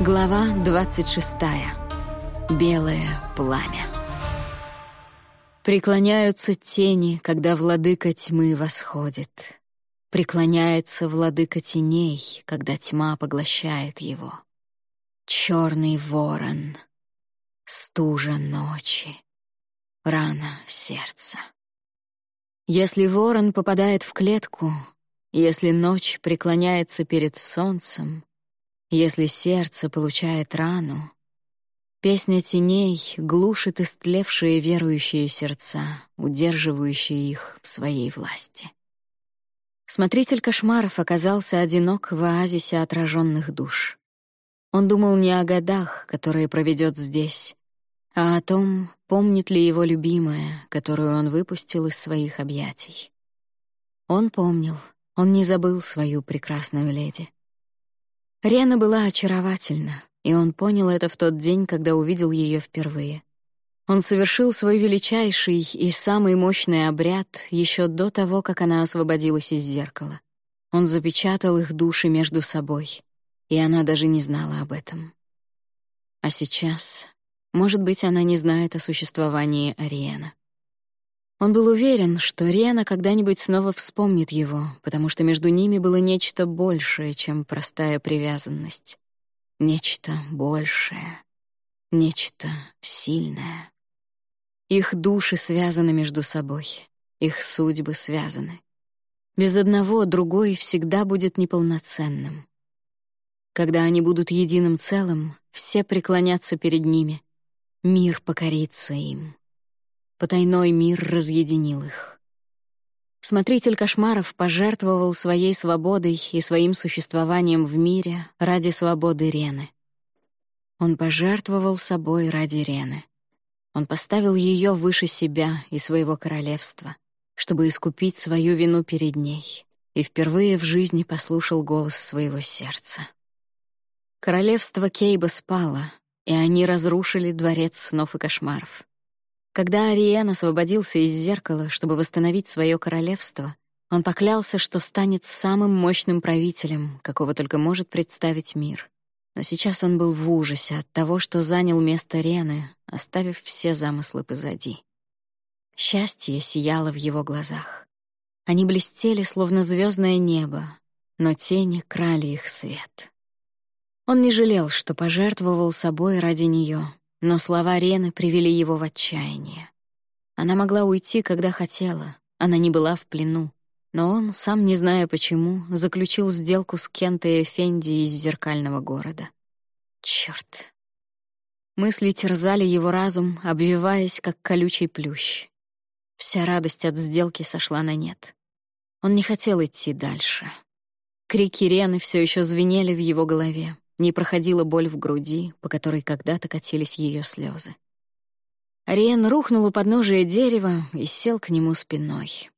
Глава 26. Белое пламя. Преклоняются тени, когда владыка тьмы восходит. Преклоняется владыка теней, когда тьма поглощает его. Черный ворон, стужа ночи, рана сердца. Если ворон попадает в клетку, если ночь преклоняется перед солнцем, если сердце получает рану, песня теней глушит истлевшие верующие сердца, удерживающие их в своей власти. Смотритель кошмаров оказался одинок в оазисе отраженных душ. Он думал не о годах, которые проведет здесь, а о том, помнит ли его любимая, которую он выпустил из своих объятий. Он помнил, он не забыл свою прекрасную леди. Рена была очаровательна, и он понял это в тот день, когда увидел ее впервые. Он совершил свой величайший и самый мощный обряд еще до того, как она освободилась из зеркала. Он запечатал их души между собой, и она даже не знала об этом. А сейчас, может быть, она не знает о существовании Ариэна. Он был уверен, что Рена когда-нибудь снова вспомнит его, потому что между ними было нечто большее, чем простая привязанность. Нечто большее. Нечто сильное. Их души связаны между собой. Их судьбы связаны. Без одного другой всегда будет неполноценным. Когда они будут единым целым, все преклонятся перед ними. Мир покорится им. Потайной мир разъединил их. Смотритель кошмаров пожертвовал своей свободой и своим существованием в мире ради свободы Рены. Он пожертвовал собой ради Рены. Он поставил ее выше себя и своего королевства, чтобы искупить свою вину перед ней, и впервые в жизни послушал голос своего сердца. Королевство Кейба спало, и они разрушили дворец снов и кошмаров. Когда Ариен освободился из зеркала, чтобы восстановить свое королевство, он поклялся, что станет самым мощным правителем, какого только может представить мир. Но сейчас он был в ужасе от того, что занял место Рены, оставив все замыслы позади. Счастье сияло в его глазах. Они блестели, словно звездное небо, но тени крали их свет. Он не жалел, что пожертвовал собой ради нее, но слова Рены привели его в отчаяние. Она могла уйти, когда хотела, она не была в плену, но он, сам не зная почему, заключил сделку с Кентой Эфенди из зеркального города. Чёрт. Мысли терзали его разум, обвиваясь, как колючий плющ. Вся радость от сделки сошла на нет. Он не хотел идти дальше. Крики Рены все еще звенели в его голове не проходила боль в груди, по которой когда-то катились ее слезы. Ариен рухнул у подножия дерева и сел к нему спиной.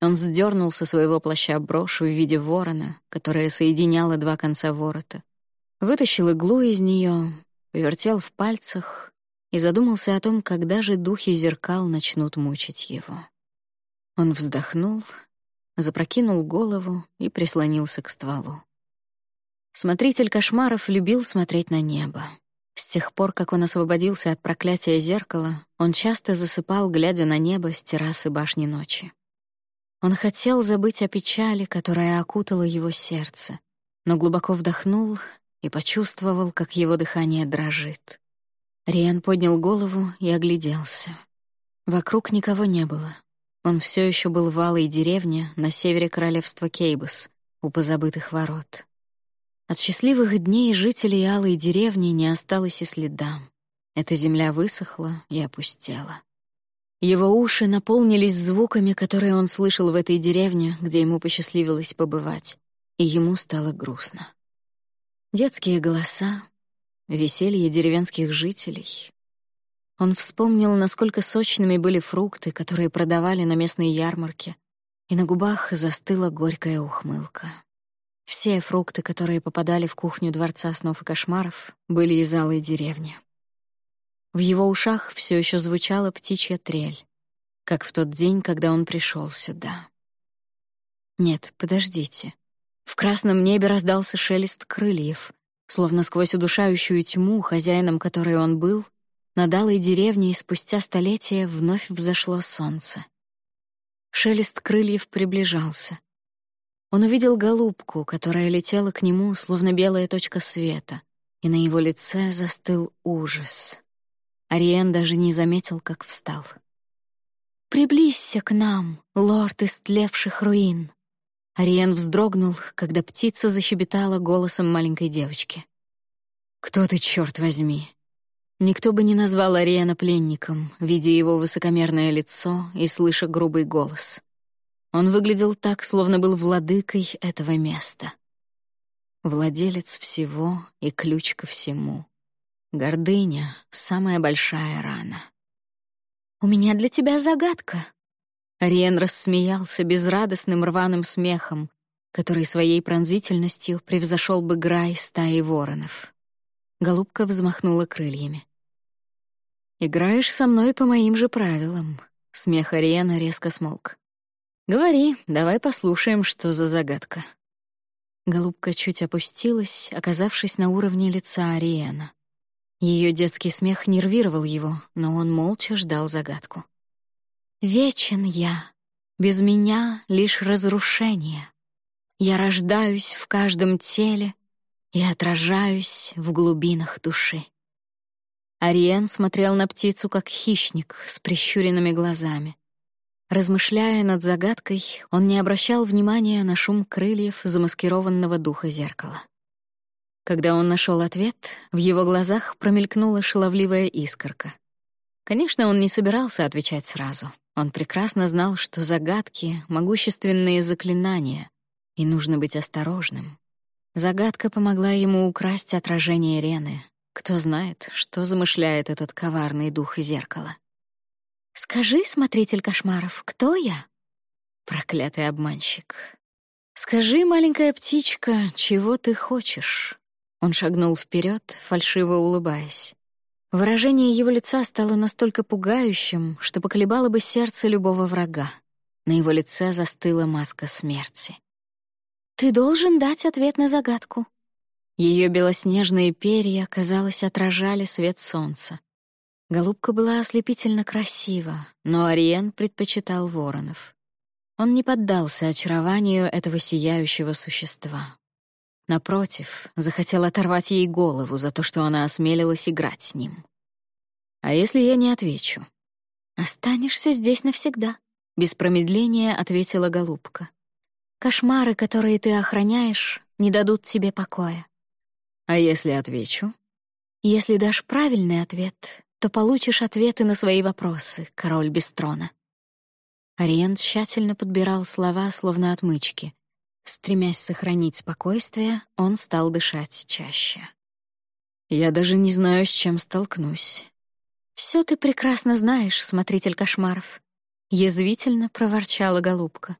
Он сдернул со своего плаща брошь в виде ворона, которая соединяла два конца ворота, вытащил иглу из нее, повертел в пальцах и задумался о том, когда же духи зеркал начнут мучить его. Он вздохнул, запрокинул голову и прислонился к стволу. Смотритель кошмаров любил смотреть на небо. С тех пор, как он освободился от проклятия зеркала, он часто засыпал, глядя на небо с террасы башни ночи. Он хотел забыть о печали, которая окутала его сердце, но глубоко вдохнул и почувствовал, как его дыхание дрожит. Риан поднял голову и огляделся. Вокруг никого не было. Он все еще был в алой деревне на севере королевства Кейбус, у позабытых ворот. От счастливых дней жителей Алой деревни не осталось и следа. Эта земля высохла и опустела. Его уши наполнились звуками, которые он слышал в этой деревне, где ему посчастливилось побывать, и ему стало грустно. Детские голоса, веселье деревенских жителей. Он вспомнил, насколько сочными были фрукты, которые продавали на местной ярмарке, и на губах застыла горькая ухмылка. Все фрукты, которые попадали в кухню Дворца снов и кошмаров, были из алой деревни. В его ушах все еще звучала птичья трель, как в тот день, когда он пришел сюда. Нет, подождите. В красном небе раздался шелест крыльев, Словно сквозь удушающую тьму, хозяином которой он был, над алой деревней спустя столетия вновь взошло солнце. Шелест крыльев приближался. Он увидел голубку, которая летела к нему, словно белая точка света, и на его лице застыл ужас. Ариен даже не заметил, как встал. «Приблизься к нам, лорд истлевших руин!» Ариен вздрогнул, когда птица защебетала голосом маленькой девочки. «Кто ты, черт возьми?» Никто бы не назвал Ариена пленником, видя его высокомерное лицо и слыша грубый голос. Он выглядел так, словно был владыкой этого места. Владелец всего и ключ ко всему. Гордыня — самая большая рана. «У меня для тебя загадка». Ариен рассмеялся безрадостным рваным смехом, который своей пронзительностью превзошел бы грай стаи воронов. Голубка взмахнула крыльями. «Играешь со мной по моим же правилам». Смех Ариэна резко смолк. «Говори, давай послушаем, что за загадка». Голубка чуть опустилась, оказавшись на уровне лица Ариэна. Ее детский смех нервировал его, но он молча ждал загадку. «Вечен я, без меня лишь разрушение. Я рождаюсь в каждом теле и отражаюсь в глубинах души». Ариен смотрел на птицу как хищник с прищуренными глазами. Размышляя над загадкой, он не обращал внимания на шум крыльев замаскированного духа зеркала. Когда он нашел ответ, в его глазах промелькнула шаловливая искорка. Конечно, он не собирался отвечать сразу. Он прекрасно знал, что загадки — могущественные заклинания, и нужно быть осторожным. Загадка помогла ему украсть отражение Рены, кто знает, что замышляет этот коварный дух зеркала. «Скажи, смотритель кошмаров, кто я?» Проклятый обманщик. «Скажи, маленькая птичка, чего ты хочешь?» Он шагнул вперед, фальшиво улыбаясь. Выражение его лица стало настолько пугающим, что поколебало бы сердце любого врага. На его лице застыла маска смерти. «Ты должен дать ответ на загадку», ее белоснежные перья, казалось, отражали свет солнца. Голубка была ослепительно красива, но Ариен предпочитал воронов. Он не поддался очарованию этого сияющего существа. Напротив, захотел оторвать ей голову за то, что она осмелилась играть с ним. «А если я не отвечу?» «Останешься здесь навсегда», — без промедления ответила голубка. «Кошмары, которые ты охраняешь, не дадут тебе покоя. А если отвечу? Если дашь правильный ответ, то получишь ответы на свои вопросы, король без трона. Ариен тщательно подбирал слова, словно отмычки. Стремясь сохранить спокойствие, он стал дышать чаще. «Я даже не знаю, с чем столкнусь». «Все ты прекрасно знаешь, смотритель кошмаров», — язвительно проворчала голубка.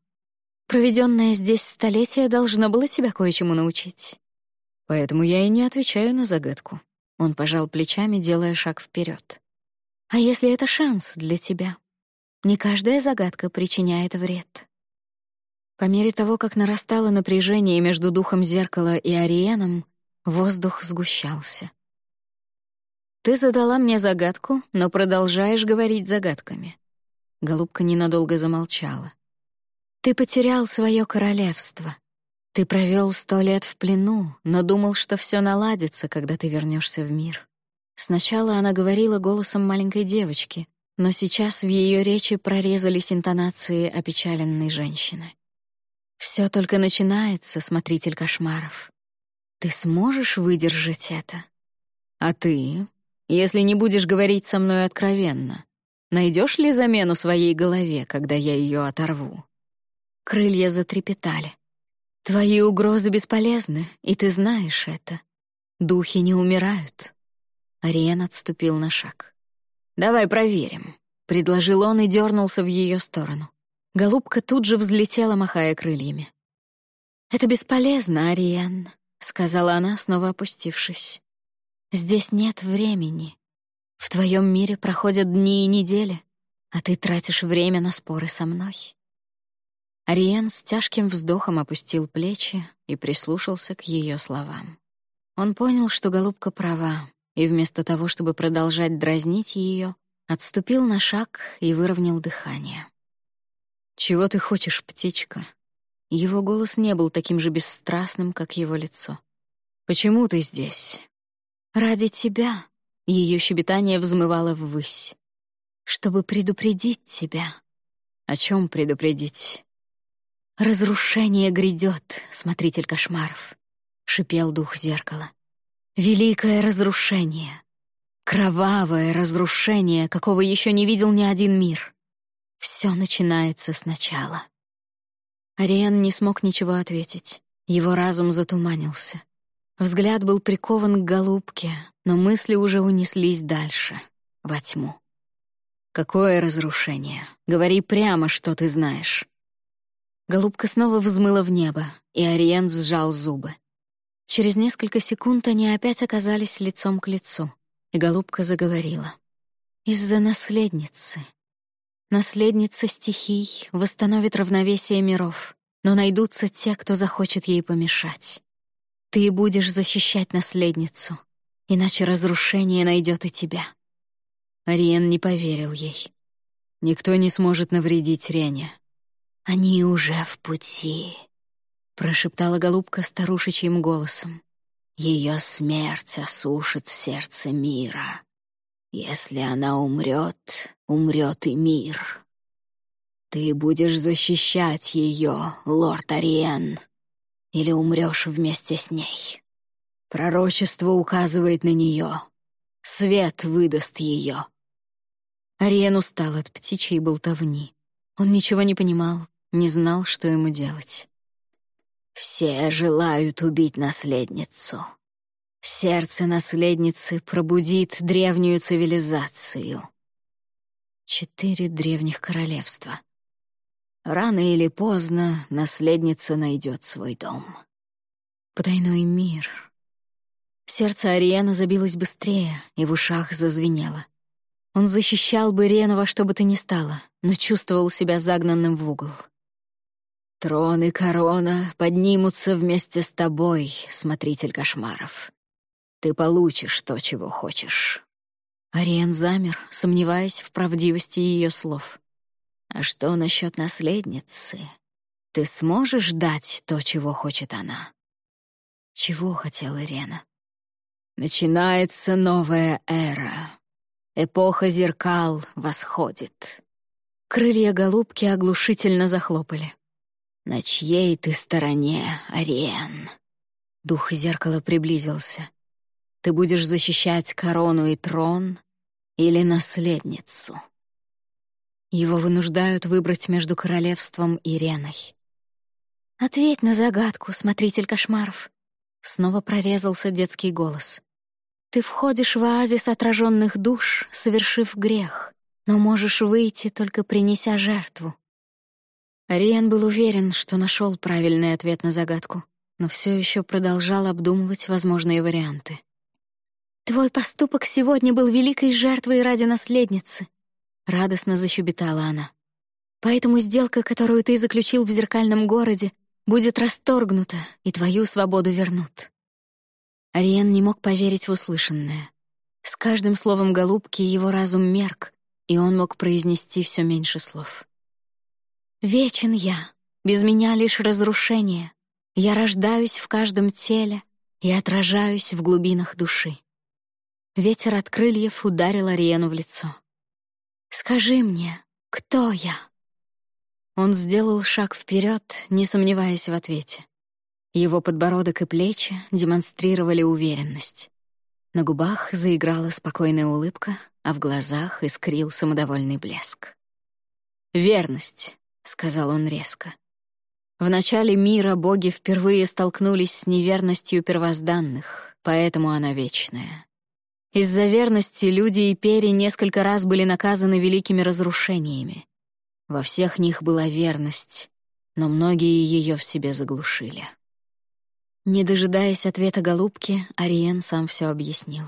«Проведенное здесь столетие должно было тебя кое-чему научить». Поэтому я и не отвечаю на загадку. Он пожал плечами, делая шаг вперед. А если это шанс для тебя? Не каждая загадка причиняет вред. По мере того, как нарастало напряжение между духом зеркала и Ариеном, воздух сгущался. Ты задала мне загадку, но продолжаешь говорить загадками. Голубка ненадолго замолчала. Ты потерял свое королевство. Ты провел сто лет в плену, но думал, что все наладится, когда ты вернешься в мир. Сначала она говорила голосом маленькой девочки, но сейчас в ее речи прорезались интонации опечаленной женщины. Все только начинается, смотритель кошмаров. Ты сможешь выдержать это? А ты, если не будешь говорить со мной откровенно, найдешь ли замену своей голове, когда я ее оторву? Крылья затрепетали. Твои угрозы бесполезны, и ты знаешь это. Духи не умирают. Ариен отступил на шаг. «Давай проверим», — предложил он и дернулся в ее сторону. Голубка тут же взлетела, махая крыльями. «Это бесполезно, Ариен», — сказала она, снова опустившись. «Здесь нет времени. В твоем мире проходят дни и недели, а ты тратишь время на споры со мной. Ариен с тяжким вздохом опустил плечи и прислушался к ее словам. Он понял, что голубка права, и вместо того, чтобы продолжать дразнить ее, отступил на шаг и выровнял дыхание. «Чего ты хочешь, птичка?» Его голос не был таким же бесстрастным, как его лицо. «Почему ты здесь?» «Ради тебя», — ее щебетание взмывало ввысь. «Чтобы предупредить тебя». «О чем предупредить?» «Разрушение грядет, смотритель кошмаров», — шипел дух зеркала. «Великое разрушение. Кровавое разрушение, какого еще не видел ни один мир. Все начинается сначала». Ариен не смог ничего ответить. Его разум затуманился. Взгляд был прикован к голубке, но мысли уже унеслись дальше, во тьму. «Какое разрушение? Говори прямо, что ты знаешь». Голубка снова взмыла в небо, и Ариен сжал зубы. Через несколько секунд они опять оказались лицом к лицу, и голубка заговорила. «Из-за наследницы. Наследница стихий восстановит равновесие миров, но найдутся те, кто захочет ей помешать. Ты будешь защищать наследницу, иначе разрушение найдет и тебя». Ариен не поверил ей. «Никто не сможет навредить Рене. «Они уже в пути», — прошептала голубка старушечьим голосом. «Ее смерть осушит сердце мира. Если она умрет, умрет и мир. Ты будешь защищать ее, лорд Ариен, или умрешь вместе с ней. Пророчество указывает на нее. Свет выдаст ее». Ариен устал от птичьей болтовни. Он ничего не понимал, не знал, что ему делать. «Все желают убить наследницу. Сердце наследницы пробудит древнюю цивилизацию». Четыре древних королевства. Рано или поздно наследница найдет свой дом. Потайной мир. Сердце Ариэна забилось быстрее, и в ушах зазвенело. Он защищал бы Рену во что бы то ни стало, но чувствовал себя загнанным в угол. «Трон и корона поднимутся вместе с тобой, смотритель кошмаров. Ты получишь то, чего хочешь». Ариен замер, сомневаясь в правдивости ее слов. «А что насчет наследницы? Ты сможешь дать то, чего хочет она?» Чего хотела Ирена? «Начинается новая эра», Эпоха зеркал восходит. Крылья голубки оглушительно захлопали. «На чьей ты стороне, Ариен?» Дух зеркала приблизился. «Ты будешь защищать корону и трон или наследницу?» Его вынуждают выбрать между королевством и Реной. «Ответь на загадку, смотритель кошмаров!» Снова прорезался детский голос. Ты входишь в оазис отраженных душ, совершив грех, но можешь выйти, только принеся жертву. Ариен был уверен, что нашел правильный ответ на загадку, но все еще продолжал обдумывать возможные варианты. «Твой поступок сегодня был великой жертвой ради наследницы», — радостно защебетала она. «Поэтому сделка, которую ты заключил в зеркальном городе, будет расторгнута, и твою свободу вернут. Ариен не мог поверить в услышанное. С каждым словом голубки его разум мерк, и он мог произнести все меньше слов. «Вечен я, без меня лишь разрушение. Я рождаюсь в каждом теле и отражаюсь в глубинах души». Ветер от крыльев ударил Ариену в лицо. «Скажи мне, кто я?» Он сделал шаг вперед, не сомневаясь в ответе. Его подбородок и плечи демонстрировали уверенность. На губах заиграла спокойная улыбка, а в глазах искрил самодовольный блеск. «Верность», — сказал он резко. В начале мира боги впервые столкнулись с неверностью первозданных, поэтому она вечная. Из-за верности люди и пери несколько раз были наказаны великими разрушениями. Во всех них была верность, но многие ее в себе заглушили. Не дожидаясь ответа голубки, Ариен сам все объяснил.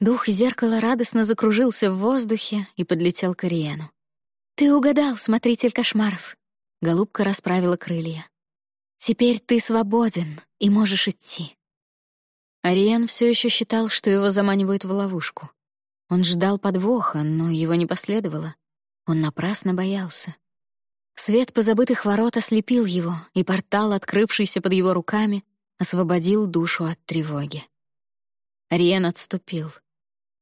Дух зеркала радостно закружился в воздухе и подлетел к Ариену. «Ты угадал, смотритель кошмаров!» Голубка расправила крылья. «Теперь ты свободен и можешь идти». Ариен все еще считал, что его заманивают в ловушку. Он ждал подвоха, но его не последовало. Он напрасно боялся. Свет позабытых ворот ослепил его, и портал, открывшийся под его руками, освободил душу от тревоги. Ариен отступил.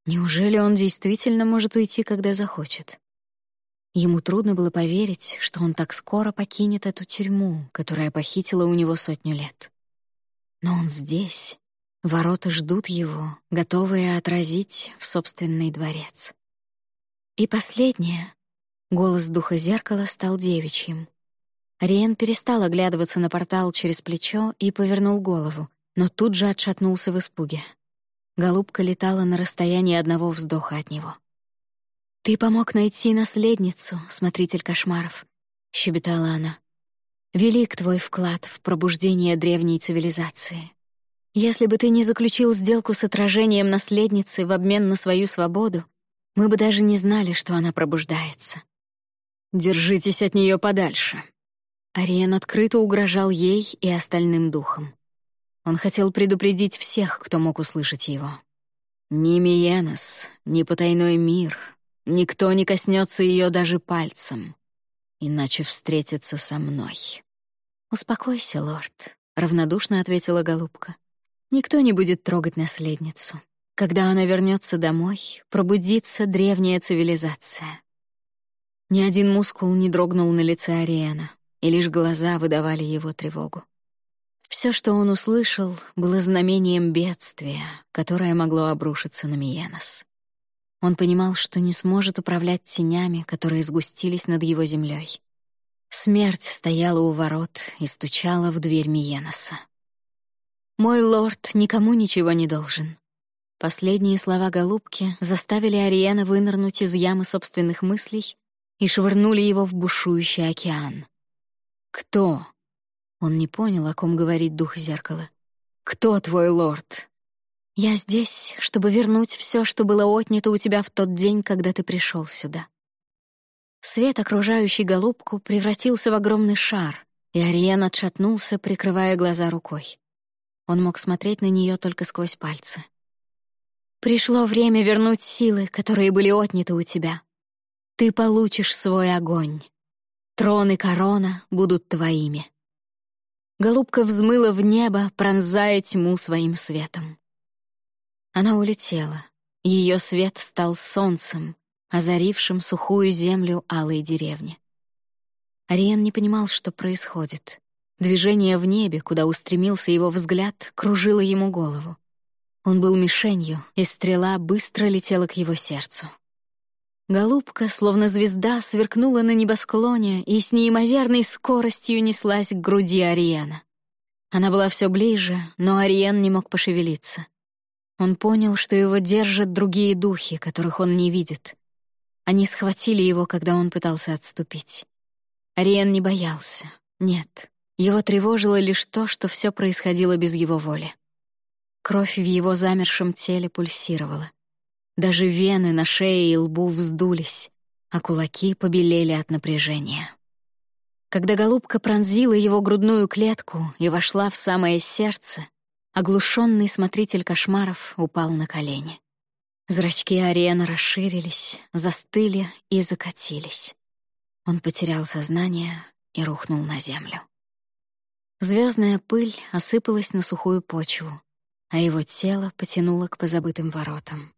Неужели он действительно может уйти, когда захочет? Ему трудно было поверить, что он так скоро покинет эту тюрьму, которая похитила у него сотню лет. Но он здесь. Ворота ждут его, готовые отразить в собственный дворец. И последнее. Голос духа зеркала стал девичьим. Риен перестал оглядываться на портал через плечо и повернул голову, но тут же отшатнулся в испуге. Голубка летала на расстоянии одного вздоха от него. «Ты помог найти наследницу, смотритель кошмаров», — щебетала она. «Велик твой вклад в пробуждение древней цивилизации. Если бы ты не заключил сделку с отражением наследницы в обмен на свою свободу, мы бы даже не знали, что она пробуждается». «Держитесь от нее подальше». Ариен открыто угрожал ей и остальным духам. Он хотел предупредить всех, кто мог услышать его. «Ни Миенос, ни потайной мир, Никто не коснется ее даже пальцем, иначе встретится со мной. «Успокойся, лорд», — равнодушно ответила голубка. «Никто не будет трогать наследницу. Когда она вернется домой, пробудится древняя цивилизация». Ни один мускул не дрогнул на лице Ариэна, и лишь глаза выдавали его тревогу. Все, что он услышал, было знамением бедствия, которое могло обрушиться на Миенос. Он понимал, что не сможет управлять тенями, которые сгустились над его землей. Смерть стояла у ворот и стучала в дверь Миеноса. «Мой лорд никому ничего не должен». Последние слова голубки заставили Ариена вынырнуть из ямы собственных мыслей и швырнули его в бушующий океан. «Кто?» Он не понял, о ком говорит дух зеркала. «Кто твой лорд?» Я здесь, чтобы вернуть все, что было отнято у тебя в тот день, когда ты пришел сюда. Свет, окружающий голубку, превратился в огромный шар, и Ариен отшатнулся, прикрывая глаза рукой. Он мог смотреть на нее только сквозь пальцы. «Пришло время вернуть силы, которые были отняты у тебя. Ты получишь свой огонь. Трон и корона будут твоими». Голубка взмыла в небо, пронзая тьму своим светом. Она улетела. Ее свет стал солнцем, озарившим сухую землю алой деревни. Ариен не понимал, что происходит. Движение в небе, куда устремился его взгляд, кружило ему голову. Он был мишенью, и стрела быстро летела к его сердцу. Голубка, словно звезда, сверкнула на небосклоне и с неимоверной скоростью неслась к груди Ариена. Она была все ближе, но Ариен не мог пошевелиться. Он понял, что его держат другие духи, которых он не видит. Они схватили его, когда он пытался отступить. Ариен не боялся. Нет. Его тревожило лишь то, что все происходило без его воли. Кровь в его замершем теле пульсировала. Даже вены на шее и лбу вздулись, а кулаки побелели от напряжения. Когда голубка пронзила его грудную клетку и вошла в самое сердце, Оглушенный смотритель кошмаров упал на колени. Зрачки Ариэна расширились, застыли и закатились. Он потерял сознание и рухнул на землю. Звездная пыль осыпалась на сухую почву, а его тело потянуло к позабытым воротам.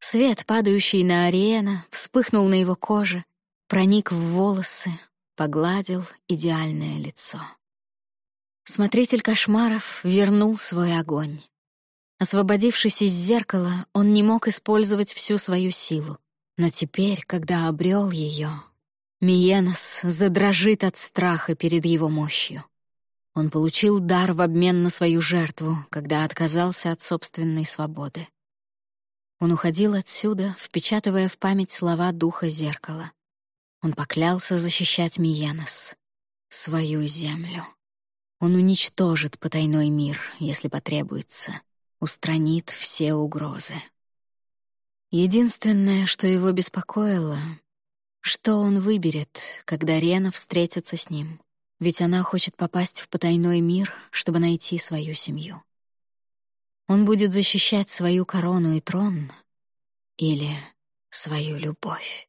Свет, падающий на Ариэна, вспыхнул на его коже, проник в волосы, погладил идеальное лицо. Смотритель кошмаров вернул свой огонь. Освободившись из зеркала, он не мог использовать всю свою силу. Но теперь, когда обрел ее, Миенос задрожит от страха перед его мощью. Он получил дар в обмен на свою жертву, когда отказался от собственной свободы. Он уходил отсюда, впечатывая в память слова духа зеркала. Он поклялся защищать Миенос, свою землю. Он уничтожит потайной мир, если потребуется, устранит все угрозы. Единственное, что его беспокоило, что он выберет, когда Рена встретится с ним, ведь она хочет попасть в потайной мир, чтобы найти свою семью. Он будет защищать свою корону и трон или свою любовь.